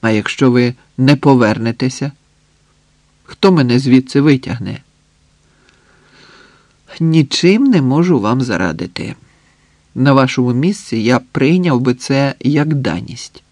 А якщо ви не повернетеся, хто мене звідси витягне? Нічим не можу вам зарадити. На вашому місці я прийняв би це як даність.